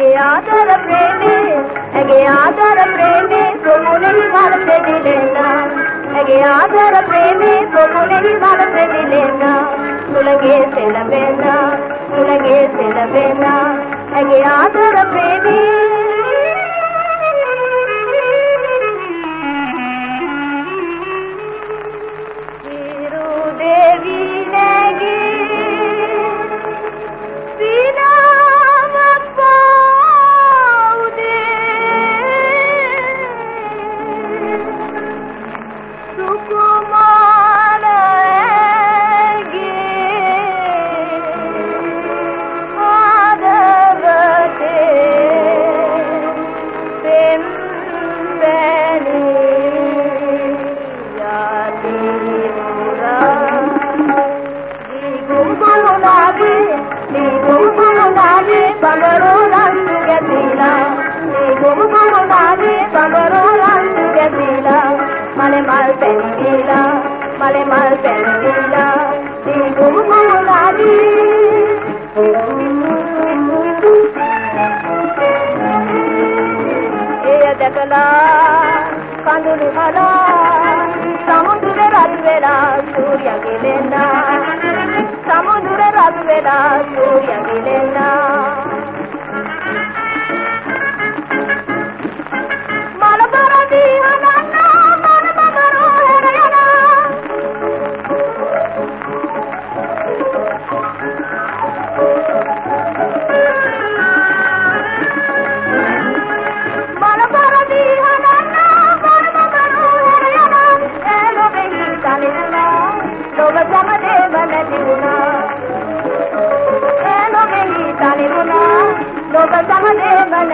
ಆದರ ಪ್ರೇಮಿ ಎಗೆ ಆದರ ಪ್ರೇಮಿ ಸೊಮುನೆಗೆ ಭಾರತ ದಿಲೇನ ಎಗೆ ಆದರ ಪ್ರೇಮಿ ಸೊಮುನೆಗೆ ಭಾರತ ದಿಲೇನ ತುಲಗೆ ಸೆಲಬೇನ ತುಲಗೆ ಸೆಲಬೇನ ಎಗೆ ಆದರ ಪ್ರೇಮಿ మలె మల్ పెన్నిల మలె మల్ కందులు హలా? సముద్ర రద్వేల సూర్య గిలెన్న సముద్ర రద్వేల సూర్య గిలెన్న